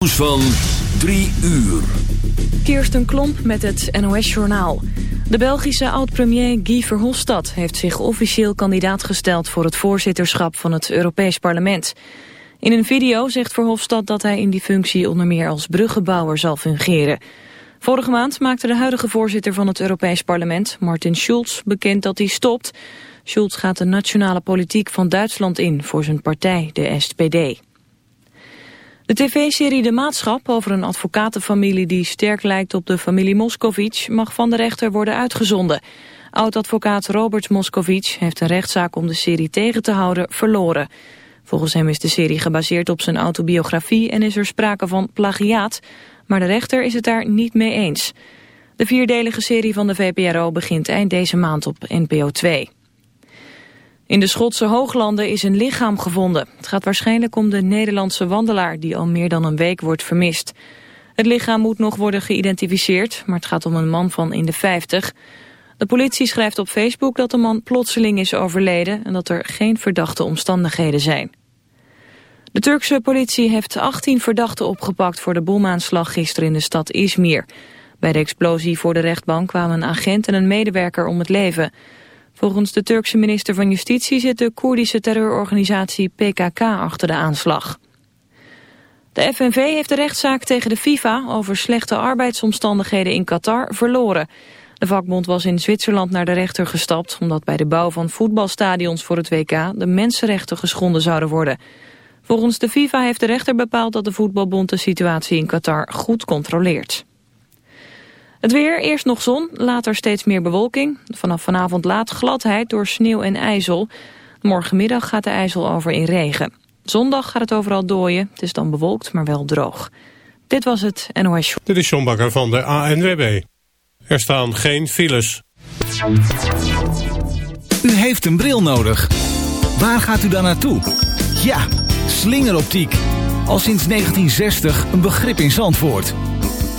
Nieuws van 3 uur. Kirsten Klomp met het NOS-journaal. De Belgische oud-premier Guy Verhofstadt heeft zich officieel kandidaat gesteld... voor het voorzitterschap van het Europees Parlement. In een video zegt Verhofstadt dat hij in die functie onder meer als bruggenbouwer zal fungeren. Vorige maand maakte de huidige voorzitter van het Europees Parlement, Martin Schulz, bekend dat hij stopt. Schulz gaat de nationale politiek van Duitsland in voor zijn partij, de SPD. De tv-serie De Maatschap over een advocatenfamilie die sterk lijkt op de familie Moscovic mag van de rechter worden uitgezonden. Oud-advocaat Robert Moscovic heeft een rechtszaak om de serie tegen te houden verloren. Volgens hem is de serie gebaseerd op zijn autobiografie en is er sprake van plagiaat, maar de rechter is het daar niet mee eens. De vierdelige serie van de VPRO begint eind deze maand op NPO 2. In de Schotse hooglanden is een lichaam gevonden. Het gaat waarschijnlijk om de Nederlandse wandelaar die al meer dan een week wordt vermist. Het lichaam moet nog worden geïdentificeerd, maar het gaat om een man van in de 50. De politie schrijft op Facebook dat de man plotseling is overleden en dat er geen verdachte omstandigheden zijn. De Turkse politie heeft 18 verdachten opgepakt voor de bomaanslag gisteren in de stad Izmir. Bij de explosie voor de rechtbank kwamen een agent en een medewerker om het leven. Volgens de Turkse minister van Justitie zit de Koerdische terreurorganisatie PKK achter de aanslag. De FNV heeft de rechtszaak tegen de FIFA over slechte arbeidsomstandigheden in Qatar verloren. De vakbond was in Zwitserland naar de rechter gestapt... omdat bij de bouw van voetbalstadions voor het WK de mensenrechten geschonden zouden worden. Volgens de FIFA heeft de rechter bepaald dat de voetbalbond de situatie in Qatar goed controleert. Het weer, eerst nog zon, later steeds meer bewolking. Vanaf vanavond laat gladheid door sneeuw en ijzel. Morgenmiddag gaat de ijzel over in regen. Zondag gaat het overal dooien. Het is dan bewolkt, maar wel droog. Dit was het NOS Show. Dit is John Bakker van de ANWB. Er staan geen files. U heeft een bril nodig. Waar gaat u dan naartoe? Ja, slingeroptiek. Al sinds 1960 een begrip in Zandvoort.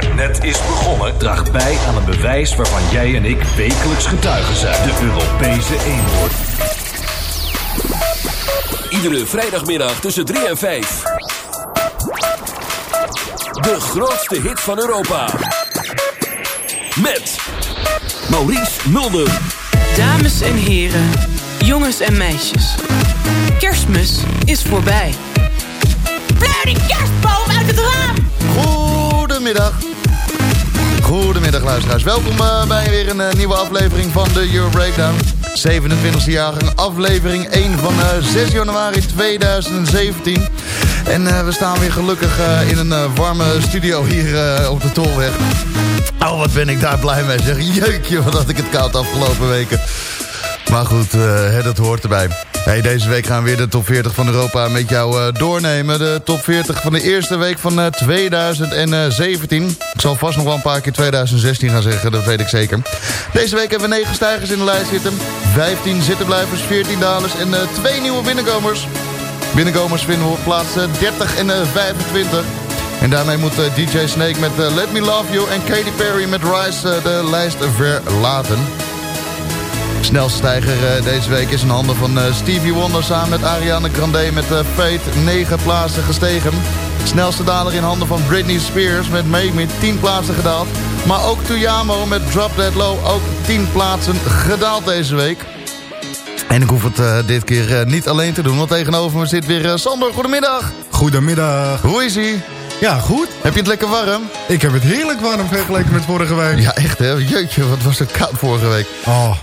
maar net is begonnen, draagt bij aan een bewijs waarvan jij en ik wekelijks getuigen zijn. De Europese eenhoorn. Iedere vrijdagmiddag tussen 3 en 5. De grootste hit van Europa. Met Maurice Mulder. Dames en heren, jongens en meisjes. Kerstmis is voorbij. Fleur die kerstboom uit het raam! Goedemiddag. Goedemiddag luisteraars. Welkom uh, bij weer een uh, nieuwe aflevering van de Euro Breakdown. 27e jaargang, aflevering 1 van uh, 6 januari 2017. En we staan weer gelukkig in een warme studio hier op de Tolweg. Oh, wat ben ik daar blij mee zeg. Jeukje, wat had ik het koud afgelopen weken. Maar goed, dat hoort erbij. Hey, deze week gaan we weer de top 40 van Europa met jou uh, doornemen. De top 40 van de eerste week van uh, 2017. Ik zal vast nog wel een paar keer 2016 gaan zeggen, dat weet ik zeker. Deze week hebben we 9 stijgers in de lijst zitten. 15 zittenblijvers, 14 dalers en uh, twee nieuwe binnenkomers. Binnenkomers vinden we op plaats 30 en 25. En daarmee moet DJ Snake met Let Me Love You en Katy Perry met Rise de lijst verlaten. Snelste stijger uh, deze week is in handen van uh, Stevie Wonder samen met Ariana Grande met uh, Fate 9 plaatsen gestegen. Snelste daler in handen van Britney Spears met Make Me 10 plaatsen gedaald. Maar ook Tuyamo met Drop Dead Low ook 10 plaatsen gedaald deze week. En ik hoef het dit keer niet alleen te doen, want tegenover me zit weer Sander. Goedemiddag. Goedemiddag. Hoe is ie? Ja, goed. Heb je het lekker warm? Ik heb het heerlijk warm vergeleken met vorige week. Ja, echt hè? Jeetje, wat was het koud vorige week. Oh.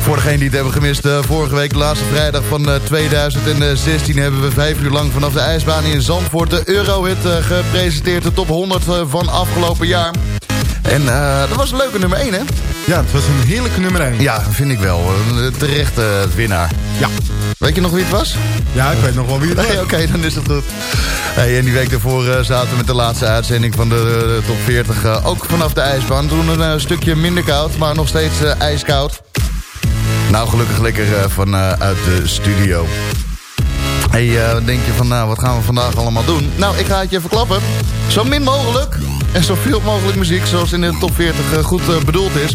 Voor degenen die het hebben gemist, uh, vorige week, de laatste vrijdag van uh, 2016... hebben we vijf uur lang vanaf de ijsbaan in Zandvoort de Eurohit uh, gepresenteerd. De top 100 van afgelopen jaar. En dat was een leuke nummer 1, hè? Ja, het was een heerlijke nummer 1. Ja, vind ik wel. Terecht winnaar. Ja. Weet je nog wie het was? Ja, ik weet nog wel wie het was. Oké, okay, dan is het goed. Hey, en die week daarvoor zaten we met de laatste uitzending van de, de top 40... ook vanaf de ijsbaan. Toen een stukje minder koud, maar nog steeds ijskoud. Nou, gelukkig lekker uh, vanuit uh, de studio. Hey, wat denk je van, nou, wat gaan we vandaag allemaal doen? Nou, ik ga het je verklappen. Zo min mogelijk en zoveel mogelijk muziek, zoals in de top 40 goed bedoeld is.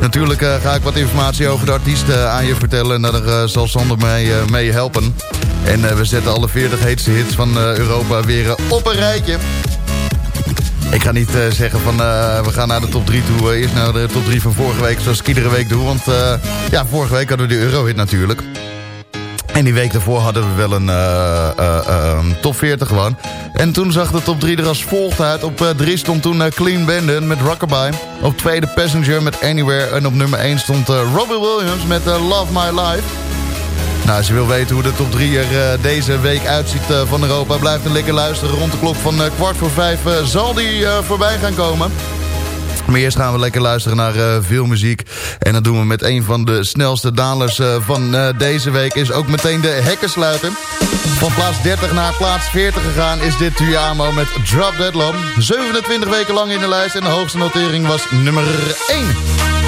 Natuurlijk ga ik wat informatie over de artiesten aan je vertellen... en daar zal Sander mee, mee helpen. En we zetten alle 40 heetste hits van Europa weer op een rijtje. Ik ga niet uh, zeggen van uh, we gaan naar de top 3 toe. Uh, eerst naar de top 3 van vorige week, zoals ik iedere week doe. Want ja, vorige week hadden we de Eurohit natuurlijk. En die week daarvoor hadden we wel een top 40 gewoon. En toen zag de top 3 er als volgt uit. Op 3 stond toen Clean Bandit met Rockabye. Op tweede Passenger met Anywhere. En op nummer 1 stond Robbie Williams met Love My Life. Nou, als je wil weten hoe de top 3 er uh, deze week uitziet uh, van Europa... blijf dan lekker luisteren. Rond de klok van uh, kwart voor vijf zal die voorbij gaan komen. Maar eerst gaan we lekker luisteren naar veel muziek. En dat doen we met een van de snelste dalers van deze week. Is ook meteen de hekkensluiter. Van plaats 30 naar plaats 40 gegaan is dit Tuyamo met Drop Dead Lam. 27 weken lang in de lijst en de hoogste notering was nummer 1.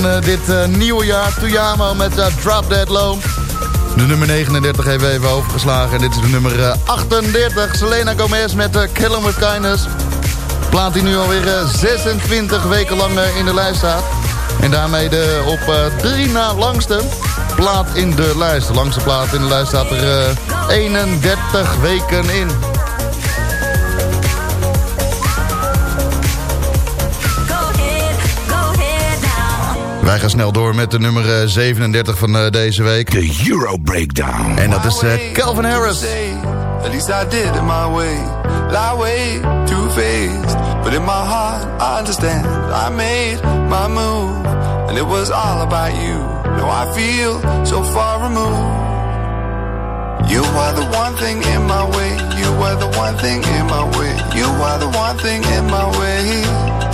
Van uh, dit uh, nieuwe jaar. Tuyamo met Drop Dead Low. De nummer 39 hebben even overgeslagen. En dit is de nummer 38. Selena Gomez met Kill 'em With Kindness. Plaat die nu alweer 26 weken lang in de lijst staat. En daarmee de op drie na langste plaat in de lijst. De langste plaat in de lijst staat er 31 weken in. Wij gaan snel door met de nummer 37 van uh, deze week. De Euro Breakdown. En dat is uh, Calvin Harris. At least I did it my way. Lie way, two-faced. But in my heart, I understand. I made my move. And it was all about you. No, I feel so far removed. You are the one thing in my way. You are the one thing in my way. You are the one thing in my way.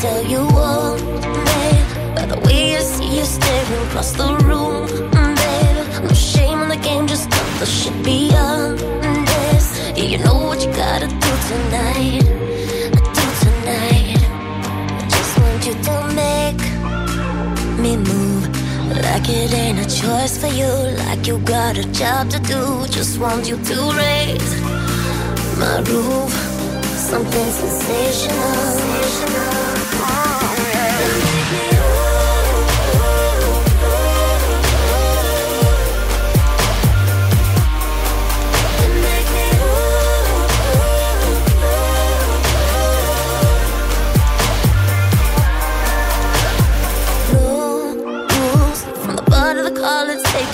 Tell you all, babe, by the way I see you staring across the room, babe. No shame in the game, just cut the shit beyond this. Yeah, you know what you gotta do tonight, do tonight. I just want you to make me move. Like it ain't a choice for you, like you got a job to do. Just want you to raise my roof, something sensational. Oh,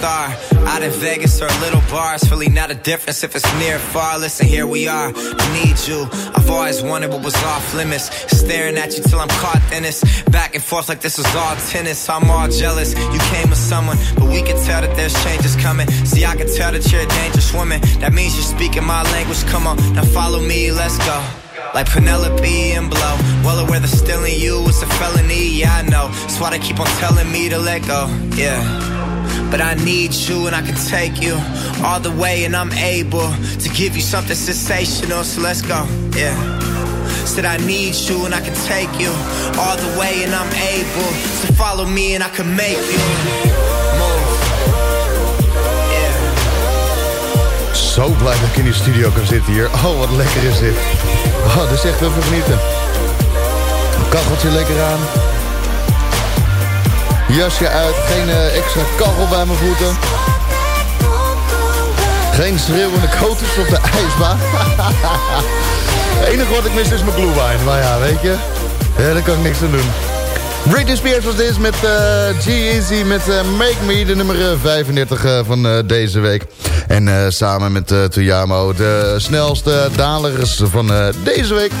star. Out in Vegas or a little bars, really not a difference if it's near or far. Listen, here we are. I need you. I've always wanted what was off limits. Staring at you till I'm caught in this. Back and forth like this was all tennis. I'm all jealous. You came with someone, but we can tell that there's changes coming. See, I can tell that you're a dangerous woman. That means you're speaking my language. Come on, now follow me, let's go. Like Penelope and Blow. Well aware that stealing you is a felony, yeah, I know. That's why they keep on telling me to let go, yeah. But I need you and I can take you all the way, and I'm able to give you something sensational, so let's go, yeah. Said I need you and I can take you all the way, and I'm able to follow me and I can make you move. Zo blij dat ik in die studio kan zitten hier. Oh, wat lekker is dit. Oh, dat is echt even genieten. Kacheltje lekker aan. Jasje uit. Geen eh, extra kachel bij mijn voeten. Geen schreeuwende koters op de ijsbaan. Het enige wat ik mis is mijn glühwein. Maar ja, weet je. Ja, daar kan ik niks aan doen. Britney Spears was dit met uh, G-Eazy met uh, Make Me, de nummer 35 uh, van deze week. En samen met Tuyamo, de snelste dalers van deze week.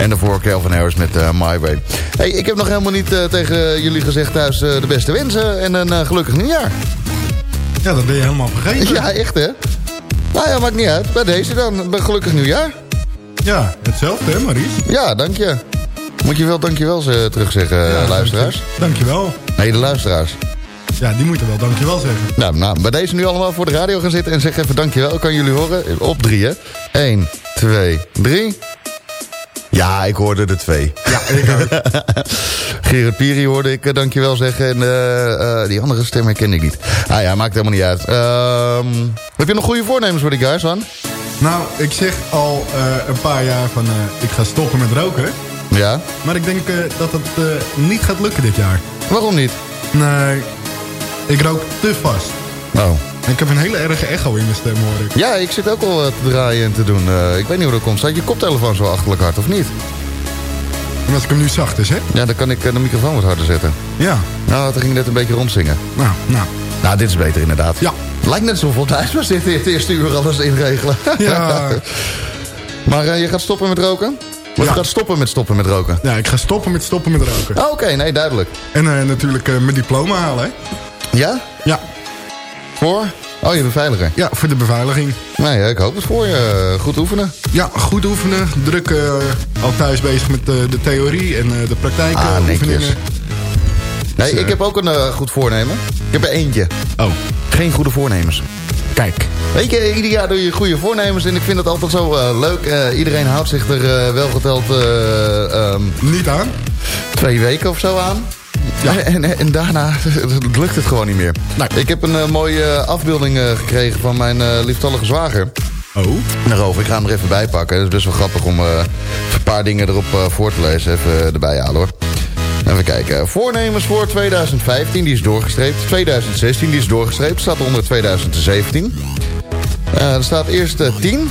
En daarvoor Calvin Harris met My Way. Hey, ik heb nog helemaal niet tegen jullie gezegd thuis de beste wensen en een gelukkig nieuwjaar. Ja, dat ben je helemaal vergeten. Ja, echt hè? Nou ja, maakt niet uit. Bij deze dan, een gelukkig nieuwjaar. Ja, hetzelfde hè Maries? Ja, dank je. Moet je wel dankjewel uh, terugzeggen, ja, luisteraars. Dankjewel. Nee, de luisteraars. Ja, die moeten wel dankjewel zeggen. Nou, nou, bij deze nu allemaal voor de radio gaan zitten en zeg even dankjewel. Kan jullie horen? Op drie, hè? 1, 2, 3. Ja, ik hoorde de twee. Ja, ik ook. Gerard Piri hoorde ik uh, dankjewel zeggen. En uh, uh, die andere stem herkende ik niet. Ah ja, maakt helemaal niet uit. Uh, heb je nog goede voornemens voor die guys, man? Nou, ik zeg al een paar jaar van ik ga stoppen met roken. Ja. Maar ik denk dat het niet gaat lukken dit jaar. Waarom niet? Nee, ik rook te vast. Oh. Ik heb een hele erge echo in mijn stem, hoor ik. Ja, ik zit ook al te draaien en te doen. Uh, ik weet niet hoe dat komt. Staat je koptelefoon zo achterlijk hard, of niet? En als ik hem nu zacht is, hè? Ja, dan kan ik de microfoon wat harder zetten. Ja. Nou, toen ging net een beetje rondzingen. Nou, nou. Nou, dit is beter inderdaad. Ja. Lijkt net zoveel thuis was dit het eerste uur alles inregelen. Ja. maar je gaat stoppen met roken? Maar ja. je gaat stoppen met stoppen met roken? Ja, ik ga stoppen met stoppen met roken. Oh, Oké, okay, nee, duidelijk. En uh, natuurlijk uh, mijn diploma halen, hè? Ja? Ja. Voor? Oh, je beveiliger? Ja, voor de beveiliging. Nee, ik hoop het voor je. Goed oefenen. Ja, goed oefenen. Druk uh, al thuis bezig met de, de theorie en de praktijk ah, oefeningen. Nee, dus, ik heb ook een goed voornemen. Ik heb er eentje. Oh. Geen goede voornemens. Kijk. Weet je, ieder jaar doe je goede voornemens en ik vind het altijd zo uh, leuk. Uh, iedereen houdt zich er uh, wel geteld... Um, Niet aan? Twee weken of zo aan. Ja. En, en, daarna lukt het gewoon niet meer. Nou. Ik heb een mooie afbeelding gekregen van mijn lieftallige zwager. Oh? Daarover, ik ga hem er even bij pakken. Het is best wel grappig om een paar dingen erop voor te lezen. Even erbij halen hoor. Even kijken. Voornemens voor 2015, die is doorgestreept. 2016, die is doorgestreept. Staat onder 2017. Uh, er staat eerst uh, 10.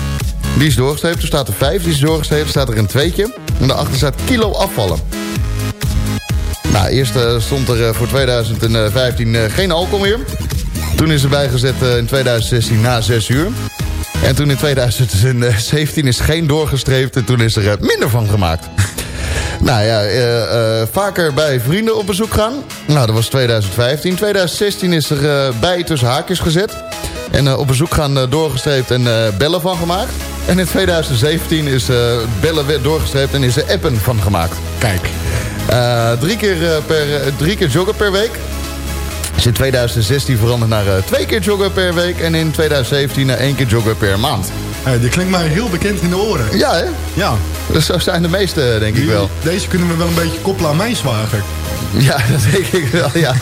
Die is doorgestreept. Er staat er 5, die is doorgestreept. Er staat er een tweetje. En daarachter staat kilo afvallen. Nou, eerst uh, stond er voor 2015 geen alcohol meer. Toen is er bijgezet in 2016 na 6 uur. En toen in 2017 is geen doorgestreept en toen is er minder van gemaakt. Nou ja, vaker bij vrienden op bezoek gaan. Nou, dat was 2015. 2016 is er bij tussen haakjes gezet. En op bezoek gaan doorgestreept en bellen van gemaakt. En in 2017 is bellen weer doorgestreept en is er appen van gemaakt. Kijk. Drie, keer, per, drie keer joggen per week. Is in 2016 veranderd naar twee keer joggen per week. En in 2017 naar één keer joggen per maand. Hey, die klinkt mij heel bekend in de oren. Ja, hè? Ja. Dus zo zijn de meeste, denk die, ik wel. Deze kunnen we wel een beetje koppelen aan mijn zwager. Ja, dat denk ik wel, ja.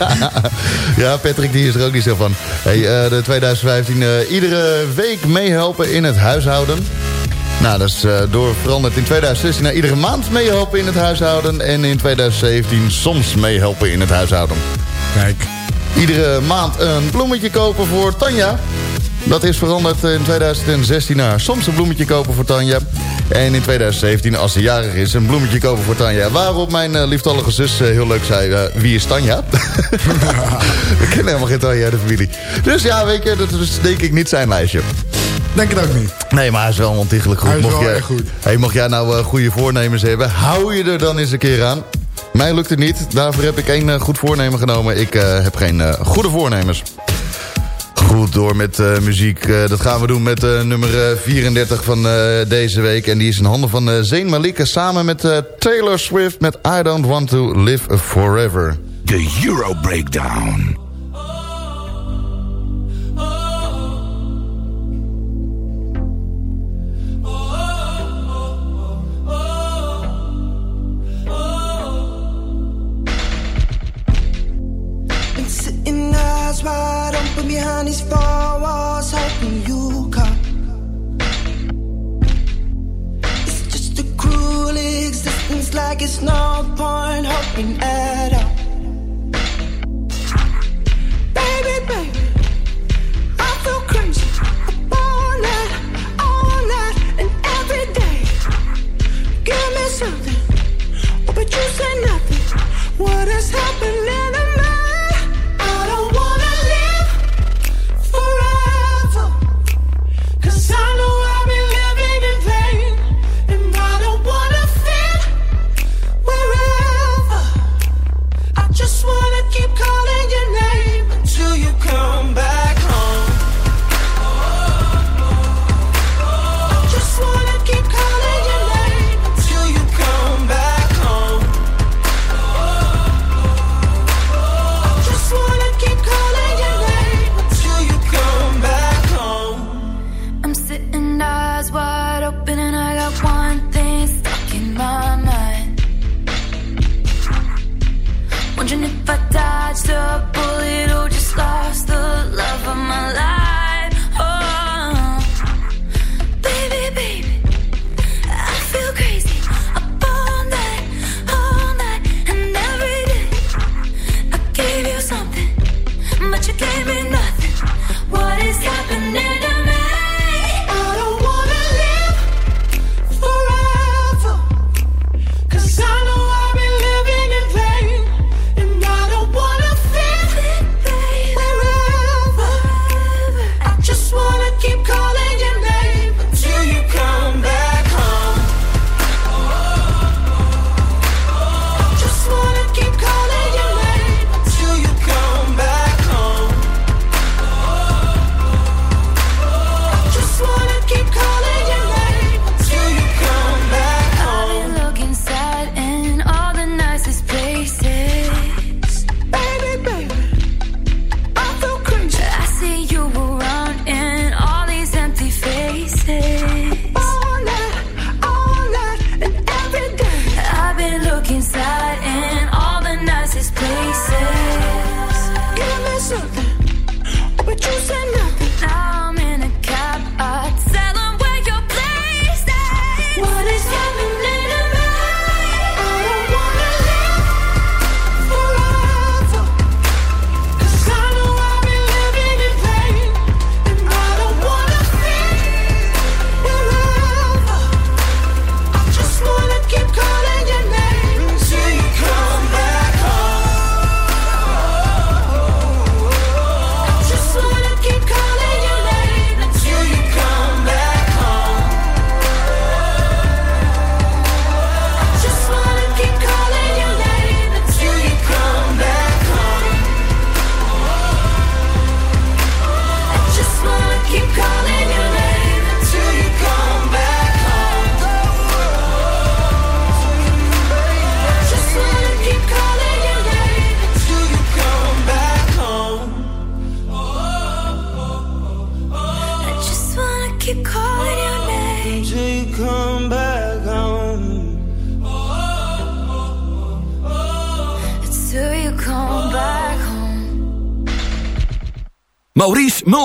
ja, Patrick die is er ook niet zo van. Hey, uh, de 2015, uh, iedere week meehelpen in het huishouden. Nou, dat is uh, door veranderd in 2016 naar iedere maand meehelpen in het huishouden. En in 2017 soms meehelpen in het huishouden. Kijk. Iedere maand een bloemetje kopen voor Tanja. Dat is veranderd in 2016 naar soms een bloemetje kopen voor Tanja. En in 2017, als ze jarig is, een bloemetje kopen voor Tanja. Waarop mijn uh, lieftallige zus uh, heel leuk zei, uh, wie is Tanja? We kennen helemaal geen Tanja de familie. Dus ja, weet je, dat is denk ik niet zijn lijstje. Denk het ook niet. Nee, maar hij is wel ontiegelijk goed. Hij is mocht wel jij, goed. Hey, mocht jij nou goede voornemens hebben, hou je er dan eens een keer aan. Mij lukt het niet. Daarvoor heb ik één goed voornemen genomen. Ik heb geen goede voornemens. Goed door met uh, muziek. Uh, dat gaan we doen met uh, nummer 34 van deze week. En die is in handen van Zayn Malika samen met Taylor Swift met I Don't Want To Live Forever. The Euro Breakdown. These four walls, hoping you come. It's just a cruel existence, like it's no point hoping at all. Baby, baby, I feel crazy. All night, all night, and every day. Give me something, but you say nothing. What is happening?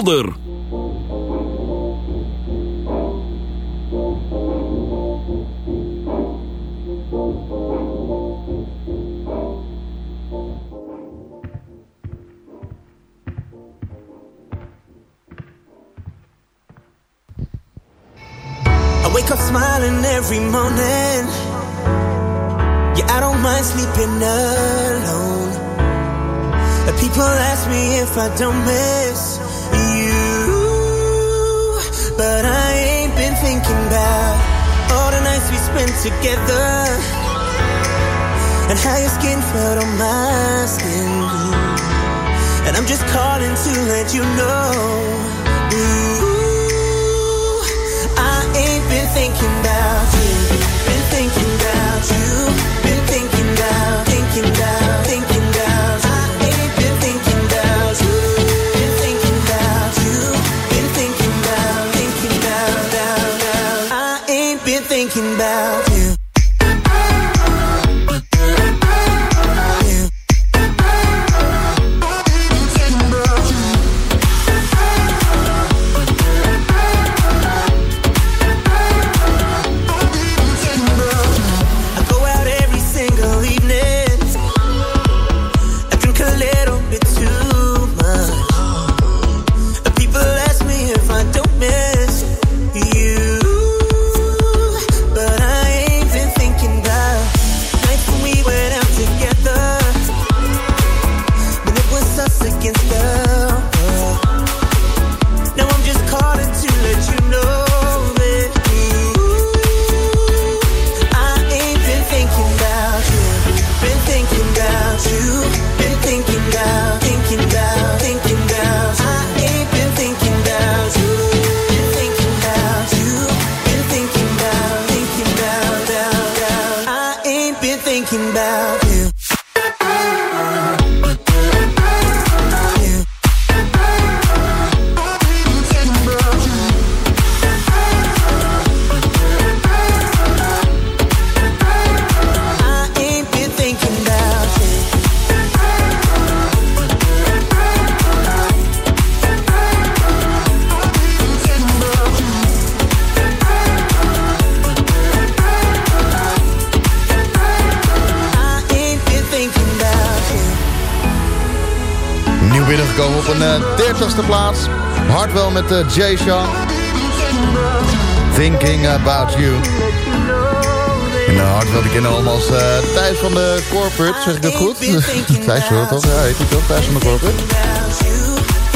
Maurice 80ste plaats. Hardwell met eh, uh, Jay Sean. Thinking About You. En eh, uh, Hardwell, die kennen allemaal als eh, Thijs van de Corporate, zeg ik dat goed? Thijs hoor toch? Ja, heet hij toch? Thijs van de Corporate?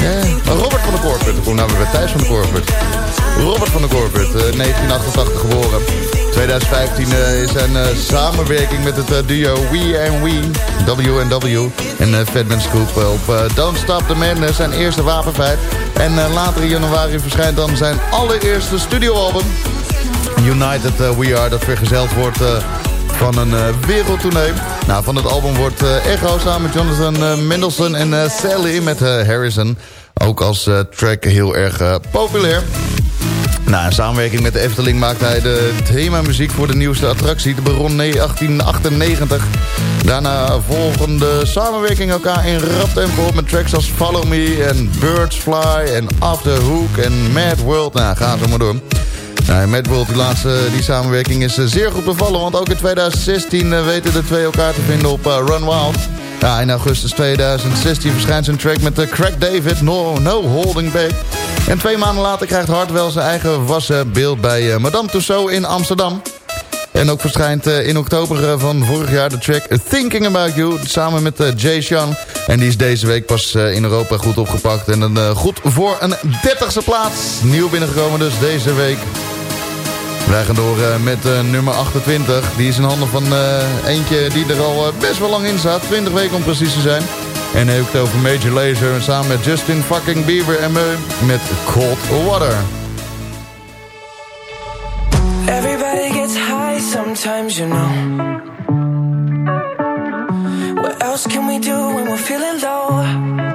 Ja. Robert van de Corporate. Hoe noemen we bij Thijs van de Corporate? Robert van de Corporate, uh, 1988 geboren. 2015 uh, is zijn uh, samenwerking met het duo We and We, W&W en Fatman Scoop op Don't Stop the Madness, zijn eerste wapenfeit. En later in januari verschijnt dan zijn allereerste studioalbum. United We Are, dat vergezeld wordt van een uh. Nou, van het album wordt uh, Echo samen met Jonathan uh, Mendelssohn en Sally met Harrison. Ook als track heel erg populair. Nou, in samenwerking met de Efteling maakte hij de themamuziek voor de nieuwste attractie, de Baron 1898. Daarna volgen de samenwerking elkaar in rap tempo met tracks als Follow Me en Birds Fly en After Hook en Mad World. Nou, gaan zo maar door. Nou, Mad World, die laatste die samenwerking is zeer goed bevallen, want ook in 2016 weten de twee elkaar te vinden op Run Wild. Ja, in augustus 2016 verschijnt zijn track met de Crack David, No, no Holding Back. En twee maanden later krijgt Hartwell zijn eigen wassen beeld bij Madame Tussauds in Amsterdam. En ook verschijnt in oktober van vorig jaar de track Thinking About You... samen met Jay Sean. En die is deze week pas in Europa goed opgepakt. En een, goed voor een 30ste plaats. Nieuw binnengekomen dus deze week. Wij gaan door uh, met uh, nummer 28. Die is in handen van uh, eentje die er al best wel lang in staat. 20 weken om precies te zijn. En ik het over Major Lazer samen met Justin fucking Bieber en me met Cold Water. Everybody gets high sometimes, you know. What else can we do when we're feeling low?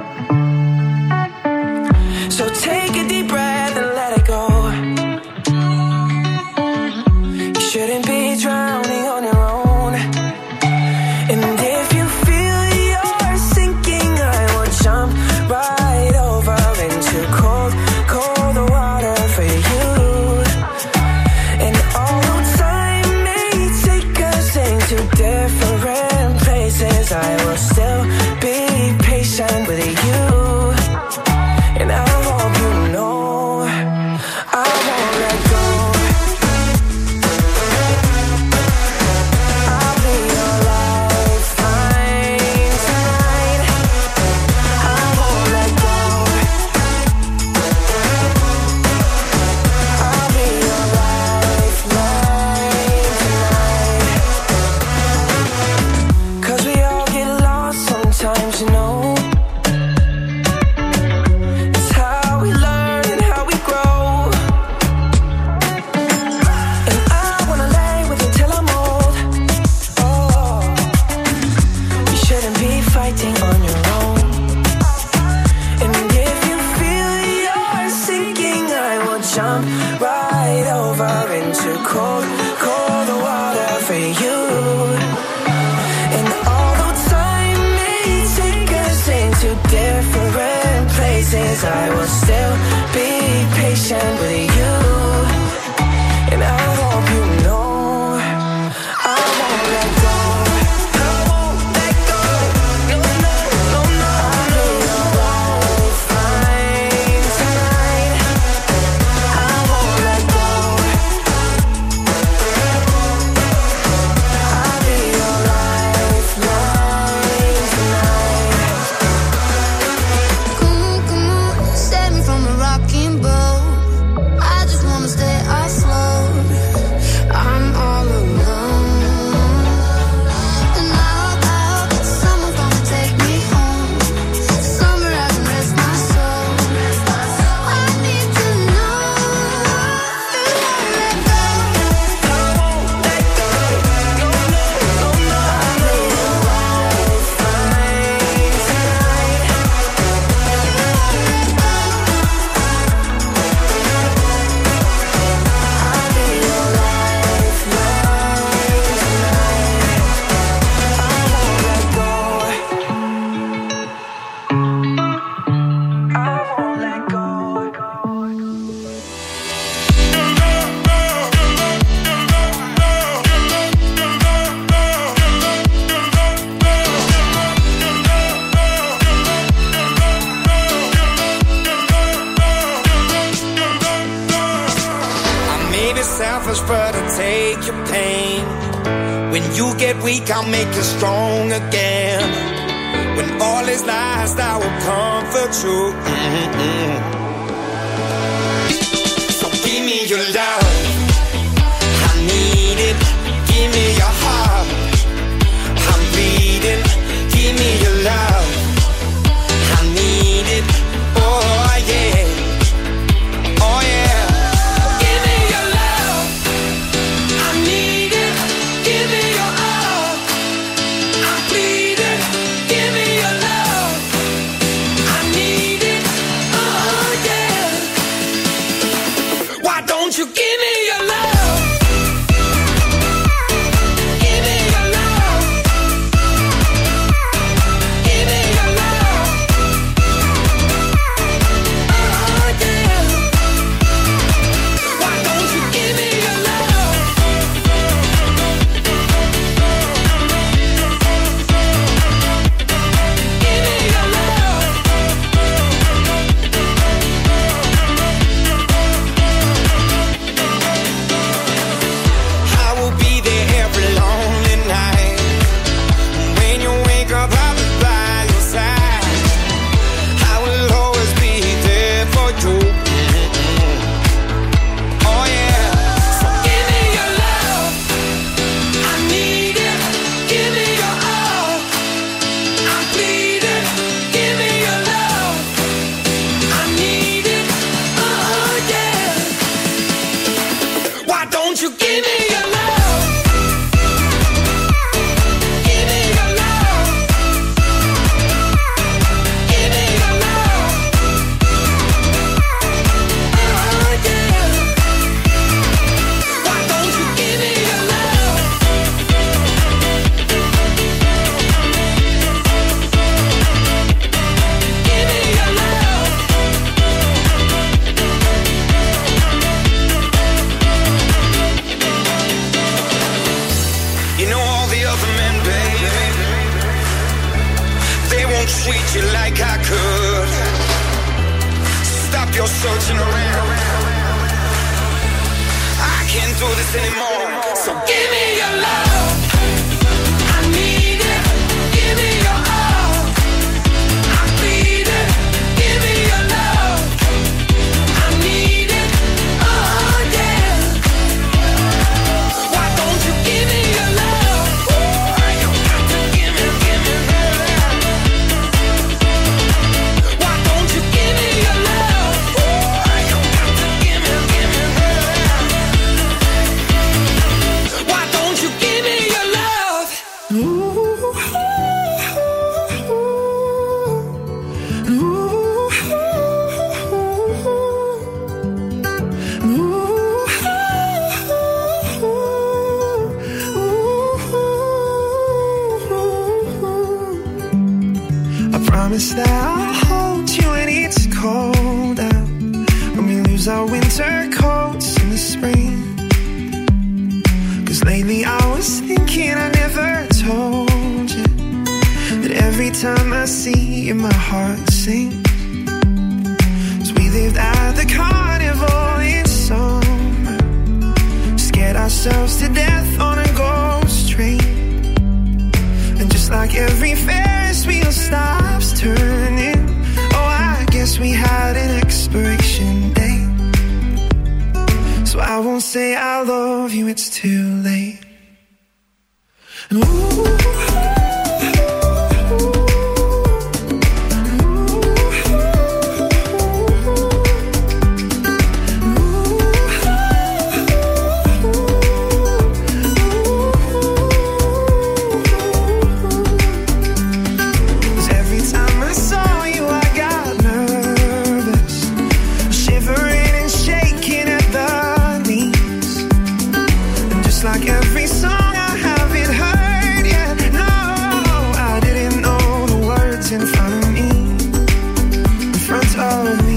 In front of me.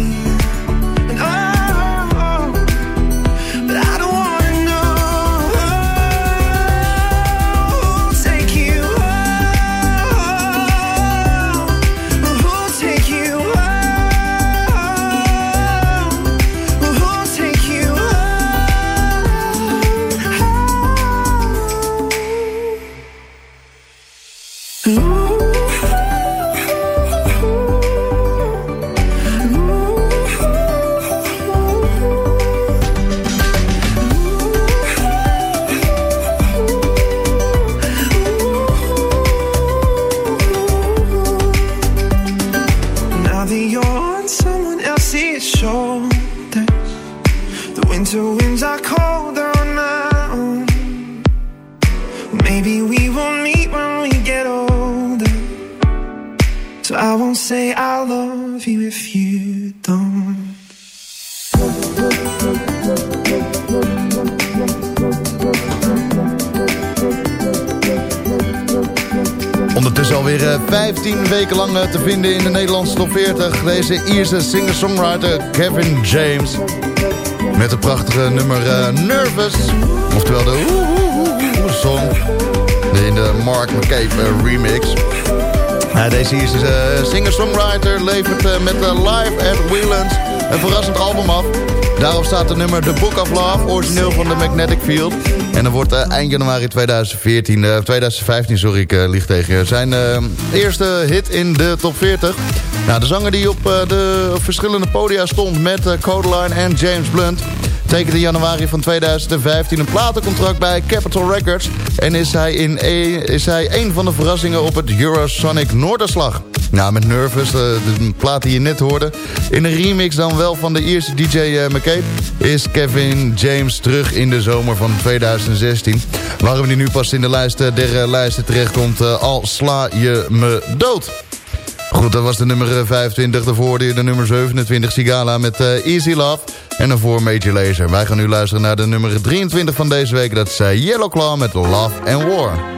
Top 40. Deze Ierse singer-songwriter Kevin James. Met een prachtige nummer eh, Nervous. Oftewel de song. In de Mark McCabe eh, remix. Deze Ierse eh, singer-songwriter levert met Live at Wheelands een verrassend album af. Daarop staat de nummer The Book of Love, origineel van de Magnetic Field. En dan wordt eind januari 2014, eh, 2015, sorry, ik uh, lieg tegen zijn eerste hit in de top 40. Nou, de zanger die op eh, de verschillende podia stond met uh, Codeline en James Blunt... tekende in januari van 2015 een platencontract bij Capitol Records... en is hij, in is hij een van de verrassingen op het Eurosonic Noorderslag. Nou, met Nervous, de, de plaat die je net hoorde. In een remix dan wel van de Ierse DJ uh, McCabe... is Kevin James terug in de zomer van 2016. Waarom hij nu pas in de lijst der lijsten terechtkomt... Al sla je me dood. Goed, dat was de nummer 25. Daarvoor de nummer 27, Sigala met uh, Easy Love. En daarvoor Major Lazer. Wij gaan nu luisteren naar de nummer 23 van deze week. Dat is uh, Yellow Claw met Love and War.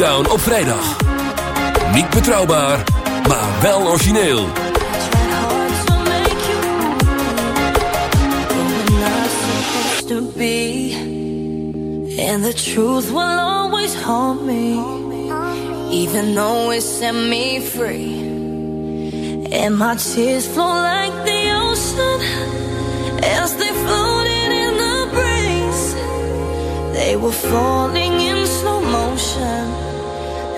Breakdown op vrijdag. Niet betrouwbaar, maar wel origineel. And the truth will always haunt me Even though it set me free And my tears flow like the ocean As they floated in the breeze They were falling in slow motion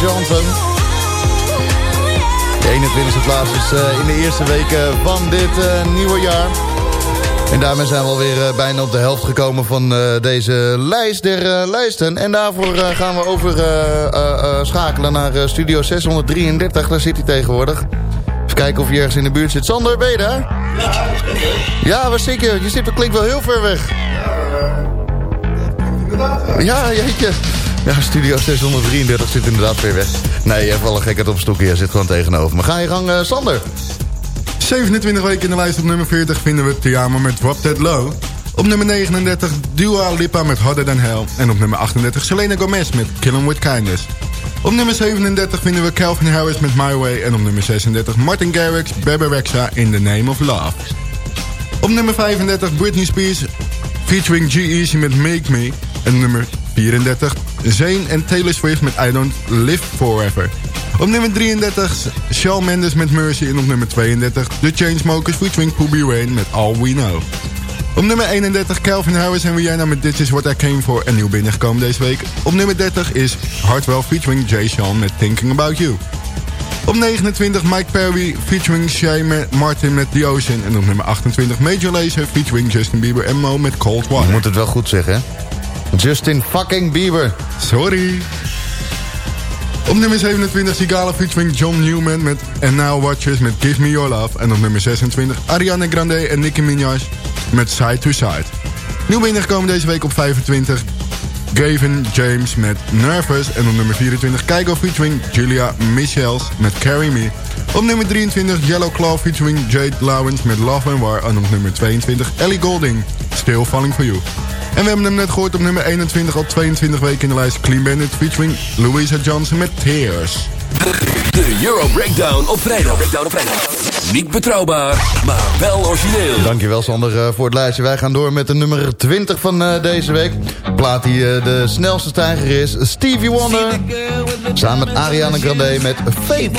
Johnson. De 21e plaats is eh, in de eerste weken van dit eh, nieuwe jaar. En daarmee zijn we alweer eh, bijna op de helft gekomen van deze lijst der lijsten. En daarvoor gaan we over schakelen naar Studio 633. Daar zit hij tegenwoordig. Even kijken of hij ergens in de buurt zit. Sander, ben je daar? Ja, waar zit je? Je zit, klinkt wel heel ver weg. Ja, jeetje. Ja, Studio 633 zit inderdaad ver weg. Nee, je hebt wel een gekheid op stokken. Je zit gewoon tegenover me. Ga je gang, eh, Sander. 27 weken in de lijst op nummer 40 vinden we Tiamo met Drop Dead Low. Op nummer 39 Dua Lipa met Harder Than Hell. En op nummer 38 Selena Gomez met Kill 'Em With Kindness. Op nummer 37 vinden we Calvin Harris met My Way. En op nummer 36 Martin Garrix, Bebe Rexha in The Name of Love. Op nummer 35 Britney Spears featuring G-Eazy met Make Me. En nummer 34 Zayn en Taylor Swift met I Don't Live Forever. Op nummer 33 Shawn Mendes met Mercy. En op nummer 32 The Chainsmokers featuring Pooby Rain met All We Know. Op nummer 31 Calvin Harris en Rihanna met This Is What I Came For. En nieuw binnengekomen deze week. Op nummer 30 is Hardwell featuring Jay Sean met Thinking About You. Op 29 Mike Perry featuring Shay Martin met The Ocean. En op nummer 28 Major Lazer featuring Justin Bieber en Mo met Cold Water. Je moet het wel goed zeggen, hè? Justin fucking Bieber. Sorry. Op nummer 27 Sigala featuring John Newman met And Now Watches met Give Me Your Love. En op nummer 26 Ariana Grande en Nicki Minaj met Side to Side. Nieuw binnengekomen deze week op 25 Gavin James met Nervous. En op nummer 24 Keigo featuring Julia Michels met Carry Me. Op nummer 23 Yellow Claw featuring Jade Lawrence met Love and War. En op nummer 22 Ellie Golding, Still Falling For You. En we hebben hem net gehoord op nummer 21, al 22 weken in de lijst. Clean Bandit featuring Louisa Johnson met Tears. De Euro Breakdown op vrijdag. Breakdown op vrijdag. Niet betrouwbaar, maar wel origineel. Dankjewel Sander uh, voor het lijstje. Wij gaan door met de nummer 20 van uh, deze week. Plaat die uh, de snelste stijger is. Stevie Wonder. Samen met Ariana Grande met Faith.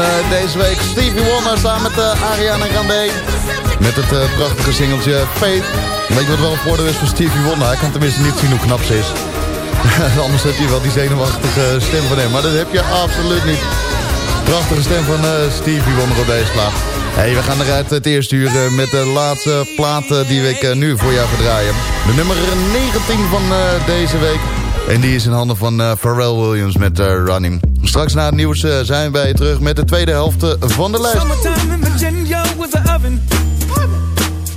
Uh, deze week. Stevie Wonder samen met uh, Ariana Grande. Met het uh, prachtige singeltje Faith. Weet je wat wel een voordeel is voor Stevie Wonder? Hij kan tenminste niet zien hoe knap ze is. Anders heb je wel die zenuwachtige stem van hem. Maar dat heb je absoluut niet. Prachtige stem van Stevie Wonder op deze plaat. Hey, we gaan eruit het eerste uur met de laatste plaat die ik nu voor jou ga draaien. De nummer 19 van deze week. En die is in handen van Pharrell Williams met Running. Straks na het nieuws uh, zijn wij terug met de tweede helft uh, van de lijst. Summertime in Virginia was an oven.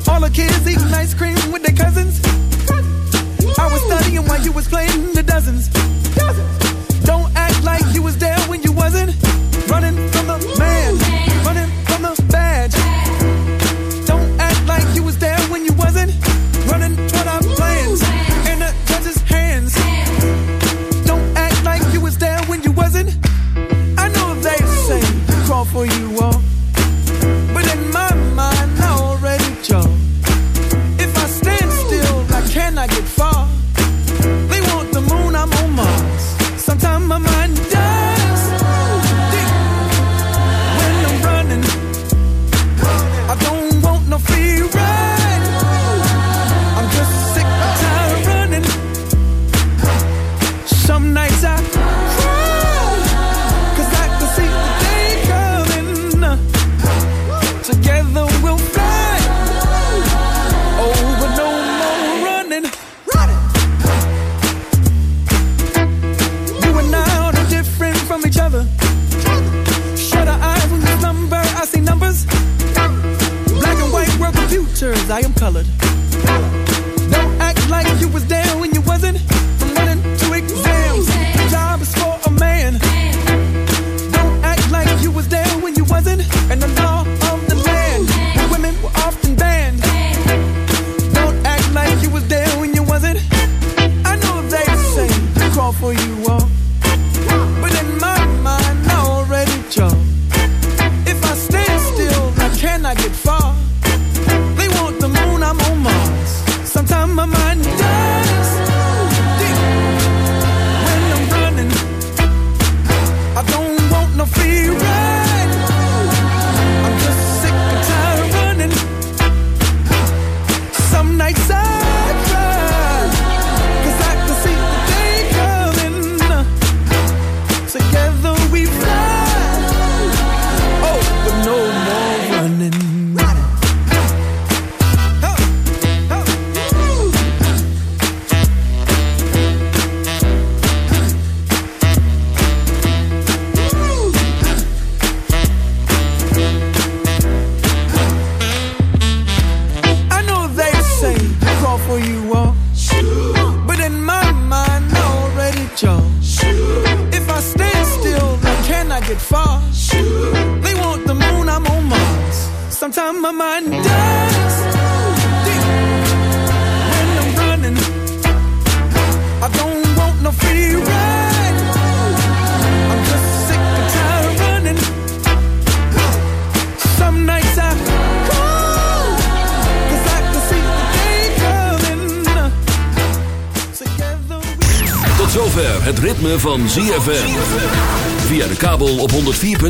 All the kids eating ice cream with their cousins. I was studying while you was playing the dozens. Don't act like you was there when you wasn't. Running from the man, for you all, colored.